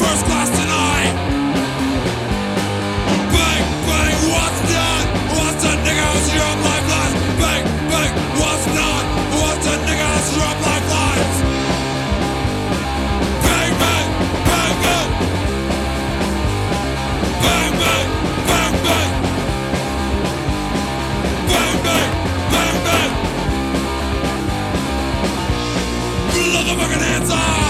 first class tonight. Bang, bang, what's done? What's? Your life. Bang, bang, what's? What's? Your life. Bang, bang, bang, bang. Bang, bang, bang, bang. Bang, bang, bang, bang. Motherfucking hands up!